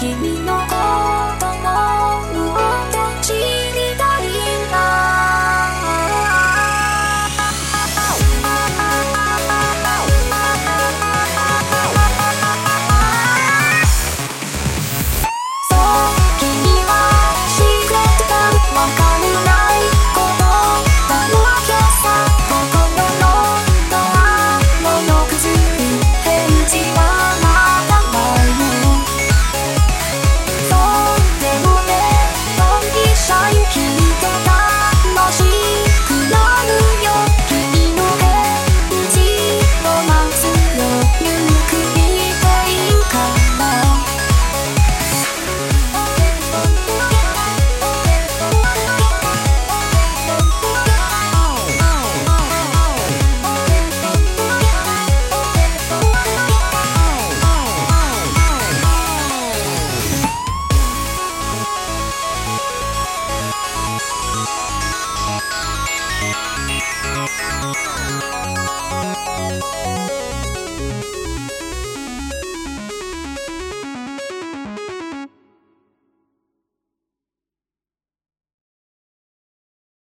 君の声